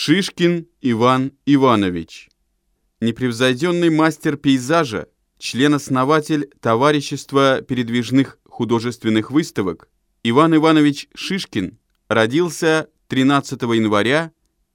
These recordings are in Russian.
Шишкин Иван Иванович. Непревзойденный мастер пейзажа, член-основатель Товарищества передвижных художественных выставок, Иван Иванович Шишкин родился 13 января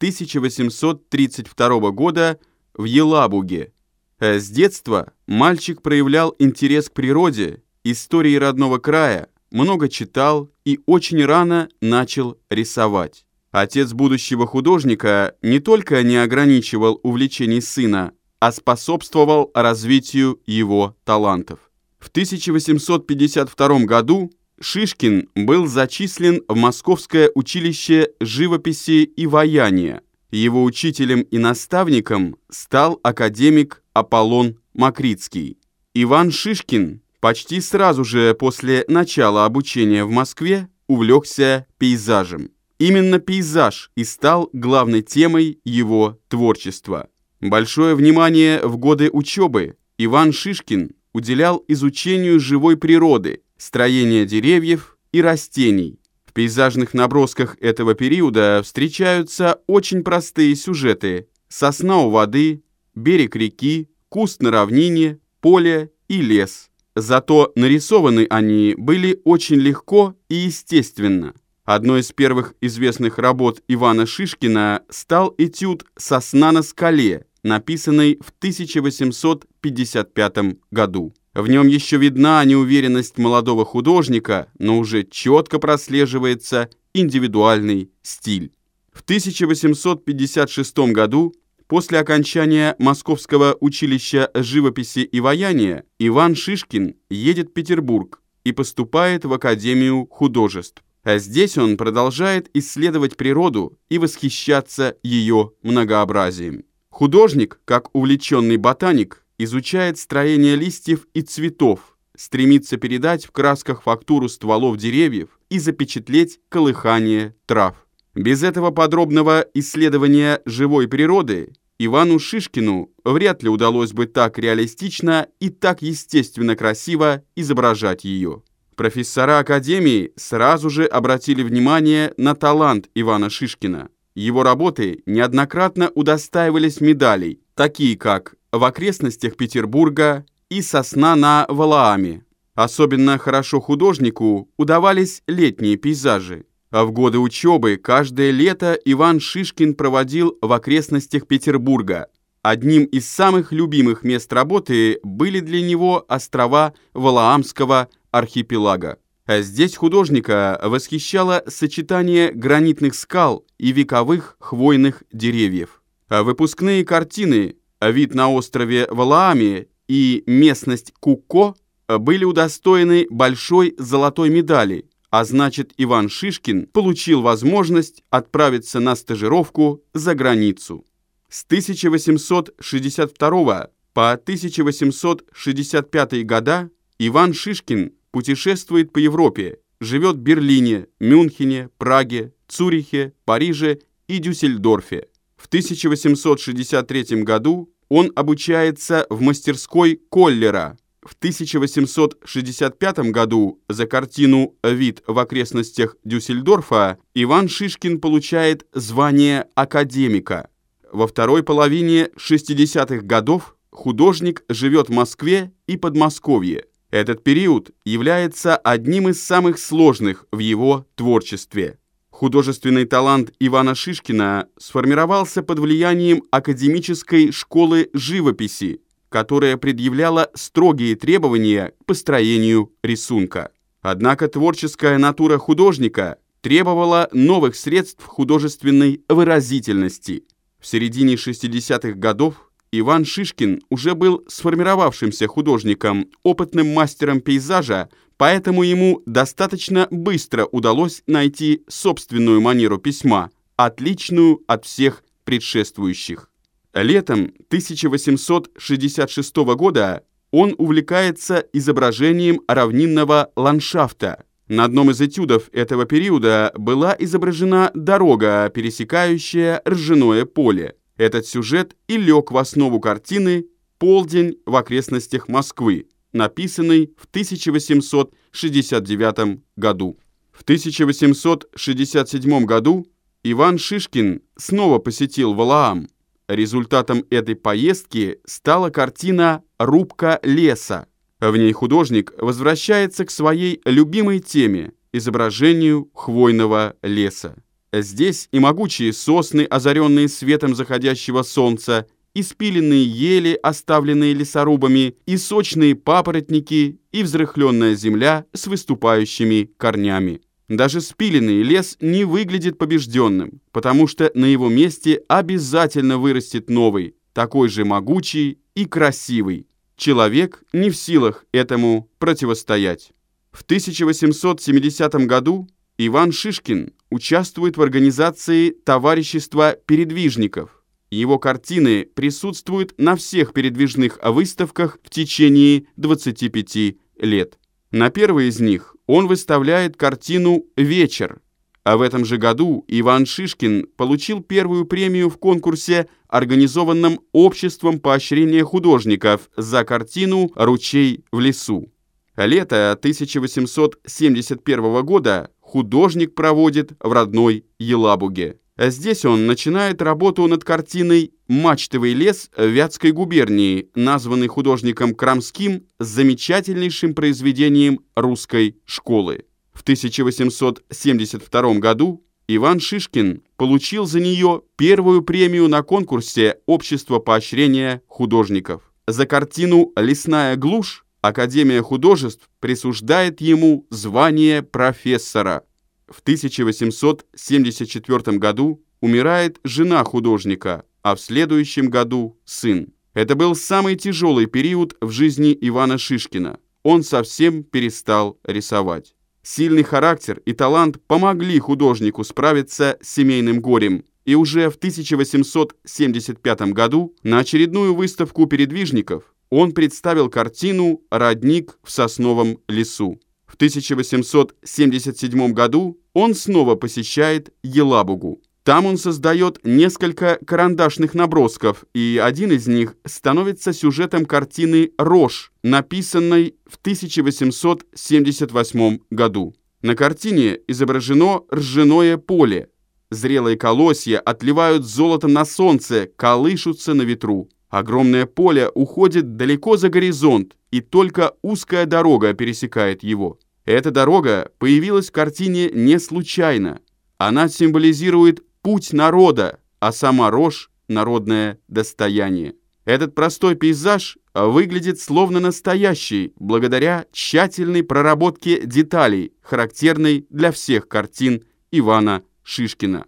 1832 года в Елабуге. С детства мальчик проявлял интерес к природе, истории родного края, много читал и очень рано начал рисовать. Отец будущего художника не только не ограничивал увлечений сына, а способствовал развитию его талантов. В 1852 году Шишкин был зачислен в Московское училище живописи и ваяния. Его учителем и наставником стал академик Аполлон Макритский. Иван Шишкин почти сразу же после начала обучения в Москве увлекся пейзажем. Именно пейзаж и стал главной темой его творчества. Большое внимание в годы учебы Иван Шишкин уделял изучению живой природы, строения деревьев и растений. В пейзажных набросках этого периода встречаются очень простые сюжеты «Сосна у воды», «Берег реки», «Куст на равнине», «Поле» и «Лес». Зато нарисованы они были очень легко и естественно – Одной из первых известных работ Ивана Шишкина стал этюд «Сосна на скале», написанный в 1855 году. В нем еще видна неуверенность молодого художника, но уже четко прослеживается индивидуальный стиль. В 1856 году, после окончания Московского училища живописи и ваяния, Иван Шишкин едет в Петербург и поступает в Академию художеств. А здесь он продолжает исследовать природу и восхищаться ее многообразием. Художник, как увлеченный ботаник, изучает строение листьев и цветов, стремится передать в красках фактуру стволов деревьев и запечатлеть колыхание трав. Без этого подробного исследования живой природы Ивану Шишкину вряд ли удалось бы так реалистично и так естественно красиво изображать ее. Профессора Академии сразу же обратили внимание на талант Ивана Шишкина. Его работы неоднократно удостаивались медалей, такие как «В окрестностях Петербурга» и «Сосна на Валааме». Особенно хорошо художнику удавались летние пейзажи. А в годы учебы каждое лето Иван Шишкин проводил в окрестностях Петербурга. Одним из самых любимых мест работы были для него острова Валаамского архипелага. А здесь художника восхищало сочетание гранитных скал и вековых хвойных деревьев. А выпускные картины «Вид на острове Валааме» и «Местность Куко» были удостоены большой золотой медали, а значит Иван Шишкин получил возможность отправиться на стажировку за границу. С 1862 по 1865 года Иван Шишкин путешествует по Европе, живет в Берлине, Мюнхене, Праге, Цюрихе, Париже и Дюссельдорфе. В 1863 году он обучается в мастерской Коллера. В 1865 году за картину «Вид в окрестностях Дюссельдорфа» Иван Шишкин получает звание академика. Во второй половине 60-х годов художник живет в Москве и Подмосковье. Этот период является одним из самых сложных в его творчестве. Художественный талант Ивана Шишкина сформировался под влиянием академической школы живописи, которая предъявляла строгие требования к построению рисунка. Однако творческая натура художника требовала новых средств художественной выразительности. В середине 60-х годов Иван Шишкин уже был сформировавшимся художником, опытным мастером пейзажа, поэтому ему достаточно быстро удалось найти собственную манеру письма, отличную от всех предшествующих. Летом 1866 года он увлекается изображением равнинного ландшафта. На одном из этюдов этого периода была изображена дорога, пересекающая ржаное поле. Этот сюжет и лег в основу картины «Полдень в окрестностях Москвы», написанной в 1869 году. В 1867 году Иван Шишкин снова посетил Валаам. Результатом этой поездки стала картина «Рубка леса». В ней художник возвращается к своей любимой теме – изображению хвойного леса. Здесь и могучие сосны, озаренные светом заходящего солнца, и спиленные ели, оставленные лесорубами, и сочные папоротники, и взрыхленная земля с выступающими корнями. Даже спиленный лес не выглядит побежденным, потому что на его месте обязательно вырастет новый, такой же могучий и красивый. Человек не в силах этому противостоять. В 1870 году Иван Шишкин участвует в организации Товарищества передвижников. Его картины присутствуют на всех передвижных выставках в течение 25 лет. На первой из них он выставляет картину «Вечер». А в этом же году Иван Шишкин получил первую премию в конкурсе, организованном Обществом поощрения художников за картину «Ручей в лесу». Лето 1871 года художник проводит в родной Елабуге. Здесь он начинает работу над картиной «Мачтовый лес» Вятской губернии, названный художником Крамским замечательнейшим произведением русской школы. В 1872 году Иван Шишкин получил за нее первую премию на конкурсе Общества поощрения художников. За картину «Лесная глушь» Академия художеств присуждает ему звание профессора – в 1874 году умирает жена художника, а в следующем году сын. Это был самый тяжелый период в жизни Ивана Шишкина. Он совсем перестал рисовать. Сильный характер и талант помогли художнику справиться с семейным горем, и уже в 1875 году на очередную выставку передвижников он представил картину «Родник в сосновом лесу». В 1877 году он снова посещает Елабугу. Там он создает несколько карандашных набросков, и один из них становится сюжетом картины «Рожь», написанной в 1878 году. На картине изображено ржаное поле. Зрелые колосья отливают золотом на солнце, колышутся на ветру. Огромное поле уходит далеко за горизонт, и только узкая дорога пересекает его. Эта дорога появилась в картине не случайно. Она символизирует путь народа, а сама рожь – народное достояние. Этот простой пейзаж выглядит словно настоящий, благодаря тщательной проработке деталей, характерной для всех картин Ивана Шишкина.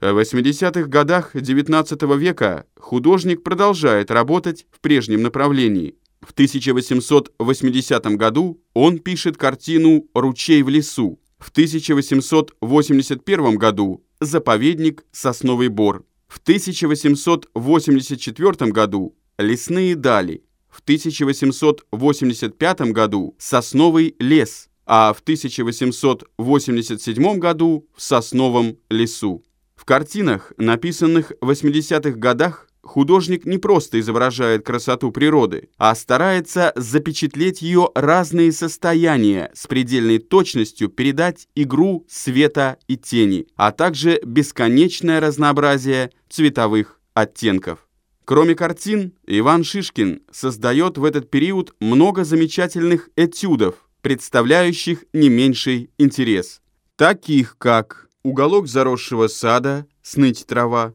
В 80-х годах XIX века художник продолжает работать в прежнем направлении. В 1880 году он пишет картину «Ручей в лесу». В 1881 году «Заповедник Сосновый Бор». В 1884 году «Лесные дали». В 1885 году «Сосновый лес», а в 1887 году «В сосновом лесу». В картинах, написанных в 80-х годах, художник не просто изображает красоту природы, а старается запечатлеть ее разные состояния, с предельной точностью передать игру света и тени, а также бесконечное разнообразие цветовых оттенков. Кроме картин, Иван Шишкин создает в этот период много замечательных этюдов, представляющих не меньший интерес, таких как уголок заросшего сада, сныть трава,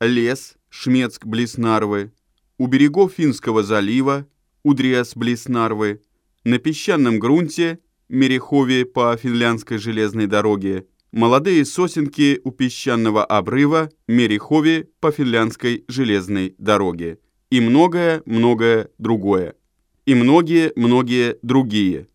лес, Шмецк близ Нарвы, у берегов Финского залива, Удриас близ Нарвы, на песчаном грунте, Мерехове по финляндской железной дороге, молодые сосенки у песчаного обрыва, Мерехове по финляндской железной дороге и многое-многое другое. И многие-многие другие.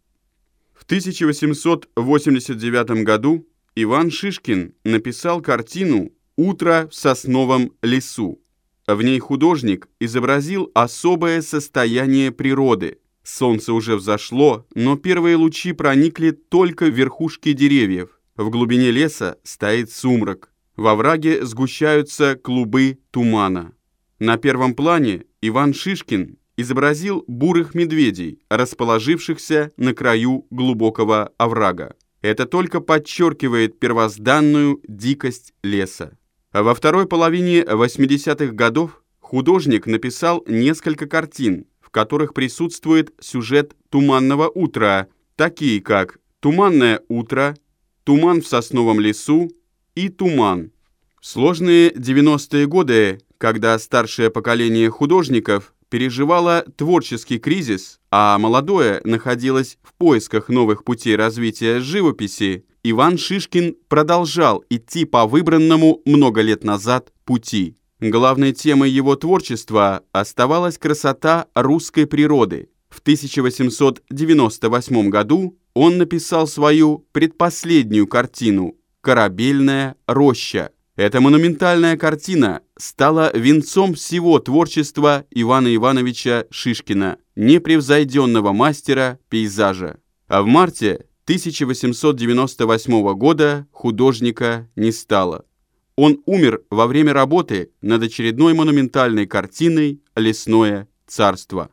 В 1889 году Иван Шишкин написал картину «Утро в сосновом лесу». В ней художник изобразил особое состояние природы. Солнце уже взошло, но первые лучи проникли только в верхушки деревьев. В глубине леса стоит сумрак. Во враге сгущаются клубы тумана. На первом плане Иван Шишкин изобразил бурых медведей, расположившихся на краю глубокого оврага. Это только подчеркивает первозданную дикость леса. Во второй половине 80-х годов художник написал несколько картин, в которых присутствует сюжет «Туманного утра», такие как «Туманное утро», «Туман в сосновом лесу» и «Туман». Сложные 90-е годы, когда старшее поколение художников переживало творческий кризис, а молодое находилось в поисках новых путей развития живописи, Иван Шишкин продолжал идти по выбранному много лет назад пути. Главной темой его творчества оставалась красота русской природы. В 1898 году он написал свою предпоследнюю картину «Корабельная роща». Эта монументальная картина стала венцом всего творчества Ивана Ивановича Шишкина, непревзойденного мастера пейзажа. А в марте 1898 года художника не стало. Он умер во время работы над очередной монументальной картиной «Лесное царство».